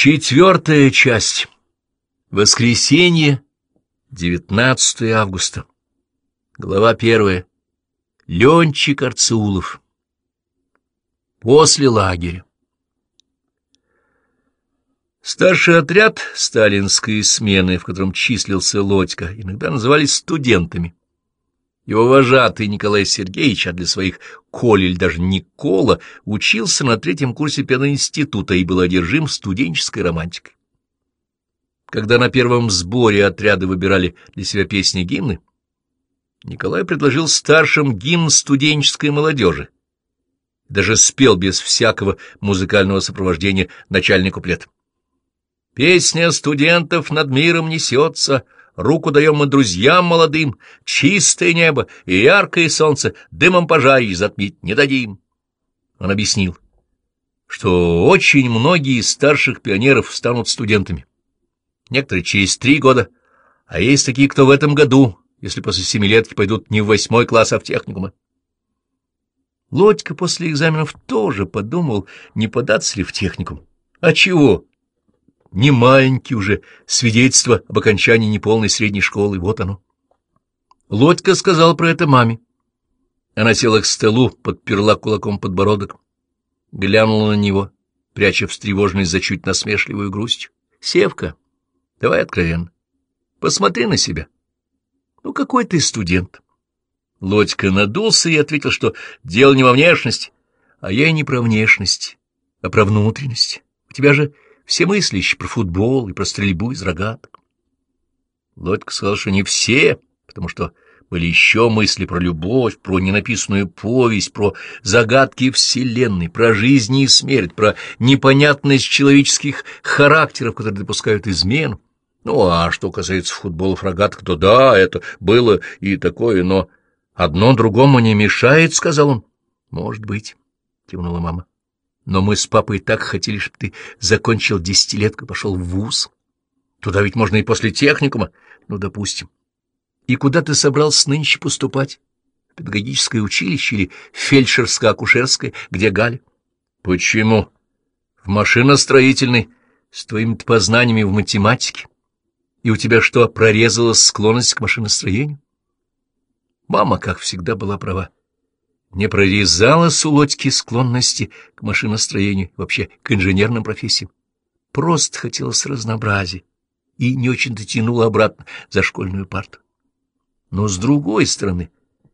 Четвертая часть. Воскресенье, 19 августа. Глава первая. Ленчик Арцеулов. После лагеря. Старший отряд сталинской смены, в котором числился Лодька, иногда назывались студентами. Его вожатый Николай Сергеевич, а для своих Колель даже Никола, учился на третьем курсе пединститута и был одержим студенческой романтикой. Когда на первом сборе отряды выбирали для себя песни-гимны, Николай предложил старшим гимн студенческой молодежи. Даже спел без всякого музыкального сопровождения начальный куплет. «Песня студентов над миром несется», Руку даем мы друзьям молодым, чистое небо и яркое солнце, дымом пожарищ затмить не дадим. Он объяснил, что очень многие из старших пионеров станут студентами. Некоторые через три года, а есть такие, кто в этом году, если после семилетки пойдут не в восьмой класс, а в техникумы. Лодька после экзаменов тоже подумал, не податься ли в техникум. А чего? Не маленький уже, свидетельство об окончании неполной средней школы, вот оно. Лодька сказал про это маме. Она села к столу, подперла кулаком подбородок, глянула на него, пряча встревоженность за чуть насмешливую грусть. — Севка, давай откровенно, посмотри на себя. Ну, какой ты студент? Лодька надулся и ответил, что дело не во внешности, а я и не про внешность, а про внутренность. У тебя же все еще про футбол и про стрельбу из рогаток. Лодька сказал, что не все, потому что были еще мысли про любовь, про ненаписанную повесть, про загадки Вселенной, про жизнь и смерть, про непонятность человеческих характеров, которые допускают измену. Ну, а что касается футбола рогаток, то да, это было и такое, но одно другому не мешает, — сказал он. — Может быть, — кивнула мама. Но мы с папой так хотели, чтобы ты закончил десятилетку и пошел в вуз. Туда ведь можно и после техникума. Ну, допустим. И куда ты собрался нынче поступать? В педагогическое училище или фельдшерско-акушерское, где Галя? Почему? В машиностроительный, с твоими познаниями в математике. И у тебя что, прорезалась склонность к машиностроению? Мама, как всегда, была права не прорезалась у склонности к машиностроению, вообще к инженерным профессиям. Просто хотелось разнообразия и не очень-то тянула обратно за школьную парту. Но с другой стороны,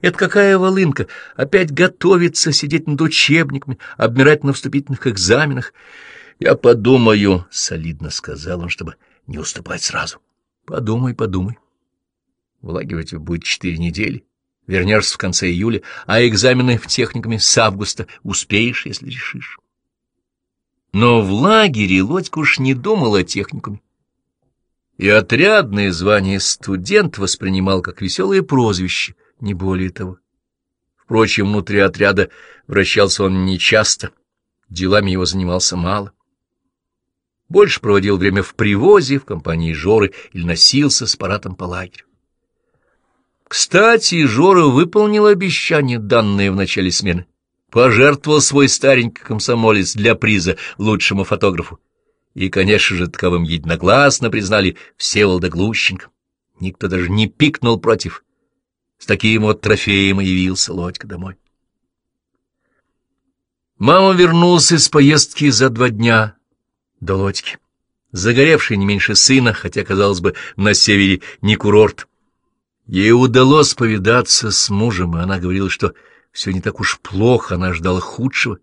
это какая волынка, опять готовиться, сидеть над учебниками, обмирать на вступительных экзаменах. Я подумаю, — солидно сказал он, чтобы не уступать сразу. Подумай, подумай. В лагере будет четыре недели. Вернешься в конце июля, а экзамены в техникуме с августа успеешь, если решишь. Но в лагере Лодька уж не думал о техникуме. И отрядное звание студент воспринимал как веселое прозвище, не более того. Впрочем, внутри отряда вращался он нечасто, делами его занимался мало. Больше проводил время в привозе, в компании Жоры или носился с паратом по лагерю. Кстати, Жора выполнил обещание, данное в начале смены. Пожертвовал свой старенький комсомолец для приза лучшему фотографу. И, конечно же, таковым единогласно признали Всеволода Глущенко. Никто даже не пикнул против. С таким вот трофеем явился Лодька домой. Мама вернулась из поездки за два дня до Лодьки. Загоревший не меньше сына, хотя, казалось бы, на севере не курорт. Ей удалось повидаться с мужем, и она говорила, что все не так уж плохо, она ждала худшего.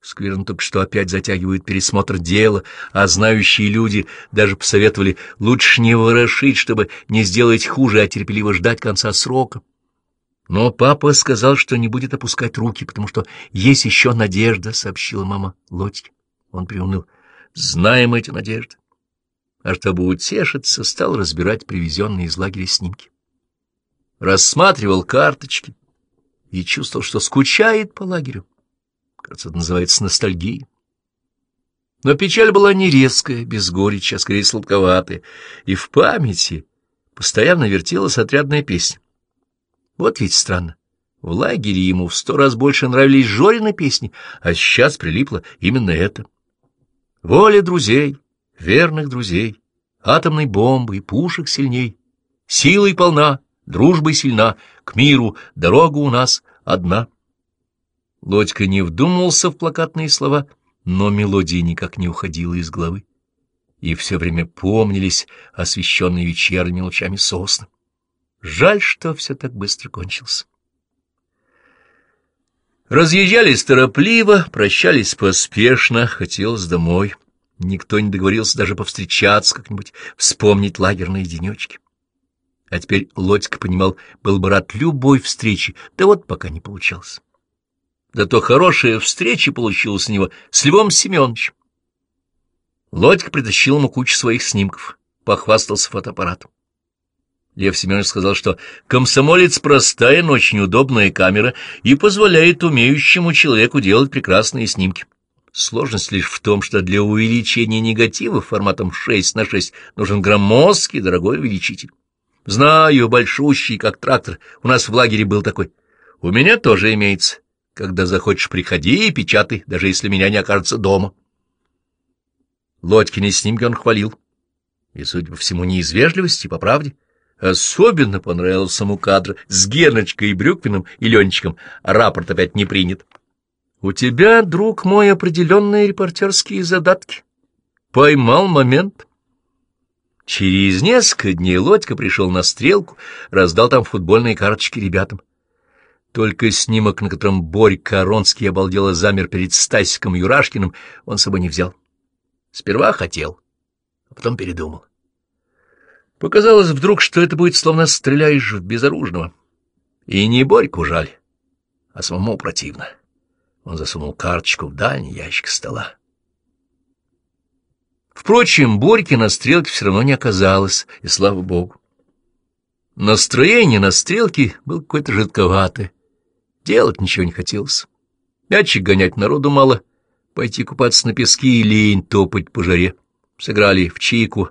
Скверно только что опять затягивают пересмотр дела, а знающие люди даже посоветовали лучше не ворошить, чтобы не сделать хуже, а терпеливо ждать конца срока. Но папа сказал, что не будет опускать руки, потому что есть еще надежда, — сообщила мама Лодьке. Он приуныл. Знаем эти надежды. А чтобы утешиться, стал разбирать привезенные из лагеря снимки рассматривал карточки и чувствовал, что скучает по лагерю. Кажется, это называется ностальгией. Но печаль была не резкая, без горечи, а скорее сладковатая, и в памяти постоянно вертелась отрядная песня. Вот ведь странно. В лагере ему в сто раз больше нравились Жорины песни, а сейчас прилипло именно это. Воля друзей, верных друзей, атомной бомбы и пушек сильней. Силой полна, дружбой сильна, к миру дорога у нас одна. Лодька не вдумывался в плакатные слова, но мелодия никак не уходила из головы, и все время помнились освещенные вечерними лучами сосны. Жаль, что все так быстро кончилось. Разъезжались торопливо, прощались поспешно, хотелось домой. Никто не договорился даже повстречаться как-нибудь, вспомнить лагерные денечки. А теперь Лодька понимал, был бы рад любой встрече, да вот пока не получалось. Зато хорошая встреча получилась у него с Львом Семеновичем. Лодька притащил ему кучу своих снимков, похвастался фотоаппаратом. Лев Семенович сказал, что комсомолец простая, но очень удобная камера и позволяет умеющему человеку делать прекрасные снимки. Сложность лишь в том, что для увеличения негатива форматом 6 на 6 нужен громоздкий дорогой увеличитель. Знаю, большущий, как трактор, у нас в лагере был такой. У меня тоже имеется. Когда захочешь, приходи и печатай, даже если меня не окажется дома. Лодькины снимки он хвалил. И, судя по всему, не из вежливости, по правде. Особенно понравился ему кадр с Геночкой и Брюквиным и Ленчиком, а рапорт опять не принят. У тебя, друг мой, определенные репортерские задатки. Поймал момент. Через несколько дней Лодька пришел на стрелку, раздал там футбольные карточки ребятам. Только снимок, на котором Борька Аронский обалдело замер перед Стасиком Юрашкиным, он с собой не взял. Сперва хотел, а потом передумал. Показалось вдруг, что это будет словно стреляешь в безоружного. И не Борьку жаль, а самому противно. Он засунул карточку в дальний ящик стола. Впрочем, Борьки на стрелке все равно не оказалось, и слава богу. Настроение на стрелке было какое-то жидковатое. Делать ничего не хотелось. Мячик гонять народу мало, пойти купаться на пески и лень топать по жаре. Сыграли в чайку.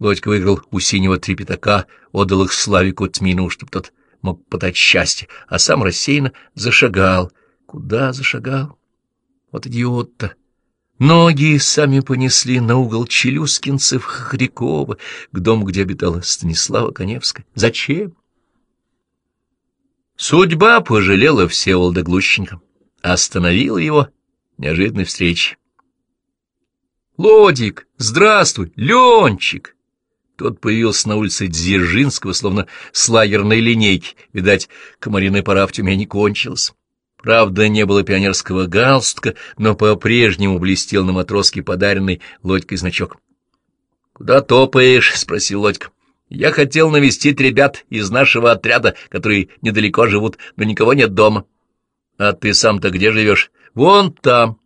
Лодька выиграл у синего три пятака, отдал их Славику Тмину, чтобы тот мог подать счастье, а сам рассеянно зашагал — Куда зашагал? Вот идиот-то! Ноги сами понесли на угол Челюскинцев Хрякова, к дому, где обитала Станислава Коневская. Зачем? Судьба пожалела Всеволода Глущенко, остановила его неожиданной встречи. «Лодик, здравствуй, Ленчик!» Тот появился на улице Дзержинского, словно с лагерной линейки. Видать, комариная пора в Тюмени кончилась. Правда, не было пионерского галстука, но по-прежнему блестел на матроске подаренный Лодькой значок. — Куда топаешь? — спросил Лодька. — Я хотел навестить ребят из нашего отряда, которые недалеко живут, но никого нет дома. — А ты сам-то где живешь? — Вон там.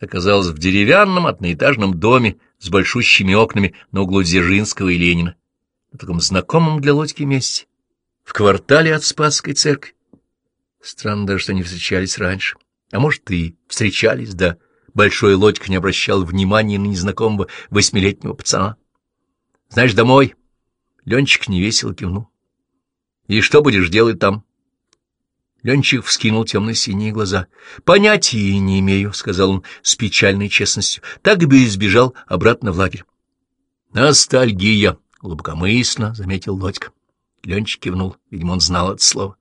Оказалось, в деревянном одноэтажном доме с большущими окнами на углу Дзержинского и Ленина, на таком знакомом для Лодьки месте, в квартале от Спасской церкви. Странно даже, что не встречались раньше. А может, и встречались, да большой лодька не обращал внимания на незнакомого восьмилетнего пацана. — Знаешь, домой? Ленчик невесело кивнул. — И что будешь делать там? Ленчик вскинул темно-синие глаза. — Понятия не имею, — сказал он с печальной честностью. Так бы и сбежал обратно в лагерь. — Ностальгия, — глубокомысленно заметил Лодька. Ленчик кивнул, видимо, он знал это слово.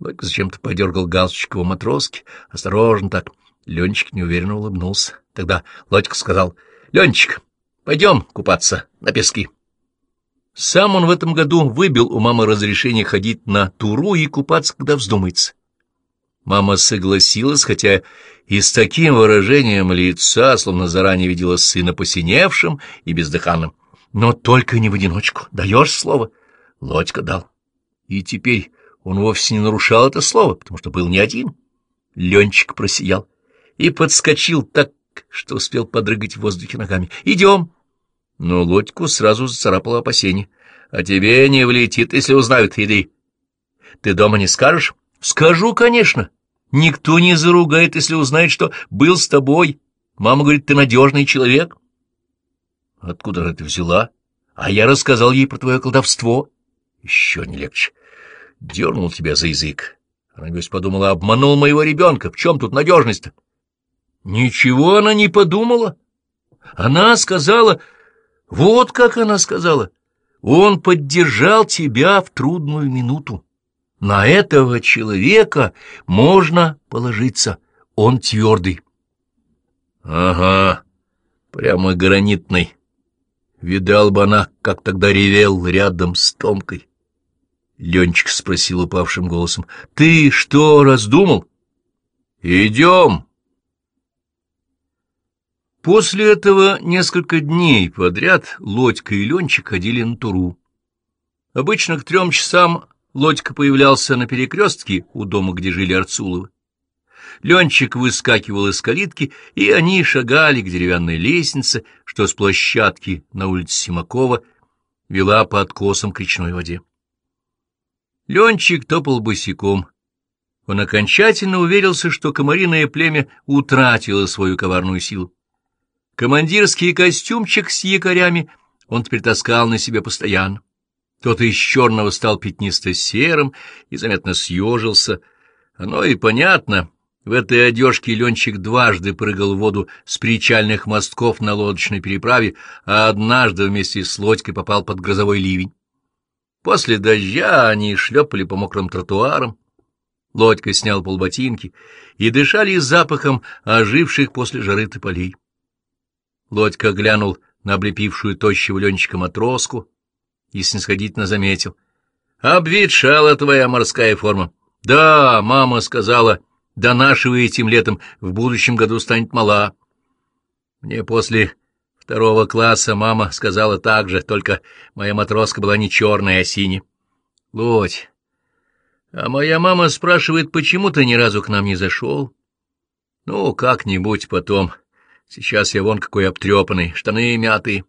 Лойка зачем-то подергал галстучек его матроски. Осторожно так. Ленчик неуверенно улыбнулся. Тогда Лодька сказал, — Ленчик, пойдем купаться на пески. Сам он в этом году выбил у мамы разрешение ходить на туру и купаться, когда вздумается. Мама согласилась, хотя и с таким выражением лица, словно заранее видела сына посиневшим и бездыханным. Но только не в одиночку. Даешь слово? Лодька дал. И теперь он вовсе не нарушал это слово, потому что был не один. Ленчик просиял и подскочил так, что успел подрыгать в воздухе ногами. «Идем!» Но Лодьку сразу зацарапало опасение. «А тебе не влетит, если узнают, иди. Ты дома не скажешь?» «Скажу, конечно. Никто не заругает, если узнает, что был с тобой. Мама говорит, ты надежный человек». «Откуда же ты взяла?» «А я рассказал ей про твое колдовство». «Еще не легче. Дернул тебя за язык. Она, подумала, обманул моего ребенка. В чем тут надежность-то? Ничего она не подумала. Она сказала... Вот как она сказала. Он поддержал тебя в трудную минуту. На этого человека можно положиться. Он твердый. — Ага, прямо гранитный. Видал бы она, как тогда ревел рядом с Томкой. Ленчик спросил упавшим голосом. — Ты что, раздумал? — Идем. После этого несколько дней подряд Лодька и Ленчик ходили на туру. Обычно к трем часам Лодька появлялся на перекрестке у дома, где жили Арцуловы. Ленчик выскакивал из калитки, и они шагали к деревянной лестнице, что с площадки на улице Симакова вела по откосам к речной воде. Ленчик топал босиком. Он окончательно уверился, что комариное племя утратило свою коварную силу. Командирский костюмчик с якорями он теперь таскал на себе постоянно. Тот из черного стал пятнисто-серым и заметно съежился. Оно и понятно. В этой одежке Ленчик дважды прыгал в воду с причальных мостков на лодочной переправе, а однажды вместе с лодькой попал под грозовой ливень. После дождя они шлепали по мокрым тротуарам. Лодька снял полботинки и дышали запахом оживших после жары тополей. Лодька глянул на облепившую тощего Ленчика матроску и снисходительно заметил. — Обветшала твоя морская форма. — Да, мама сказала, донашивая этим летом, в будущем году станет мала. Мне после второго класса мама сказала так же, только моя матроска была не черная, а синяя. — Лодь, а моя мама спрашивает, почему ты ни разу к нам не зашел? — Ну, как-нибудь потом... — Сейчас я вон какой обтрепанный, штаны мятые.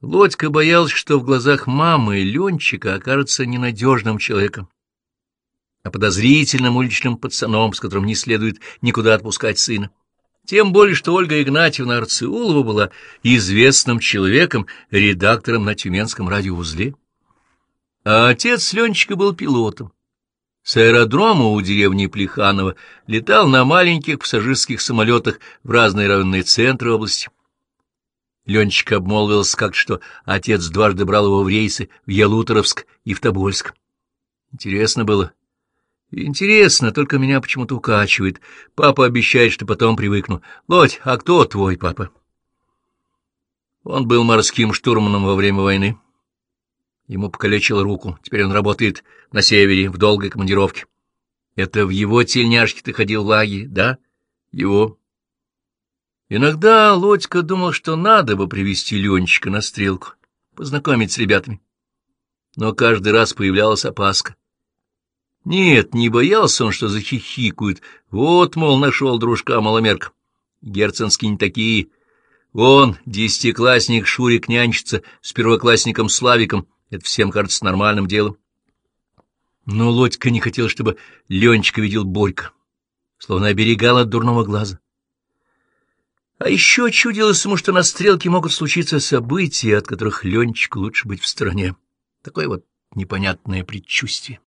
Лодька боялся, что в глазах мамы Ленчика окажется ненадежным человеком, а подозрительным уличным пацаном, с которым не следует никуда отпускать сына. Тем более, что Ольга Игнатьевна Арцеулова была известным человеком, редактором на Тюменском радиоузле. А отец Ленчика был пилотом. С аэродрома у деревни Плеханово летал на маленьких пассажирских самолетах в разные районные центры области. Ленчик обмолвился как что отец дважды брал его в рейсы в Ялуторовск и в Тобольск. Интересно было. Интересно, только меня почему-то укачивает. Папа обещает, что потом привыкну. Лодь, а кто твой папа? Он был морским штурманом во время войны. Ему покалечило руку. Теперь он работает на севере, в долгой командировке. Это в его тельняшке ты ходил в лагерь, да? Его. Иногда Лодька думал, что надо бы привести Ленчика на стрелку, познакомить с ребятами. Но каждый раз появлялась опаска. Нет, не боялся он, что захихикают. Вот, мол, нашел дружка маломерка. Герценские не такие. Он, десятиклассник Шурик, нянчится с первоклассником Славиком — это всем кажется нормальным делом. Но Лодька не хотел, чтобы Ленечка видел Борька, словно оберегал от дурного глаза. А еще чудилось ему, что на стрелке могут случиться события, от которых Ленечку лучше быть в стороне. Такое вот непонятное предчувствие.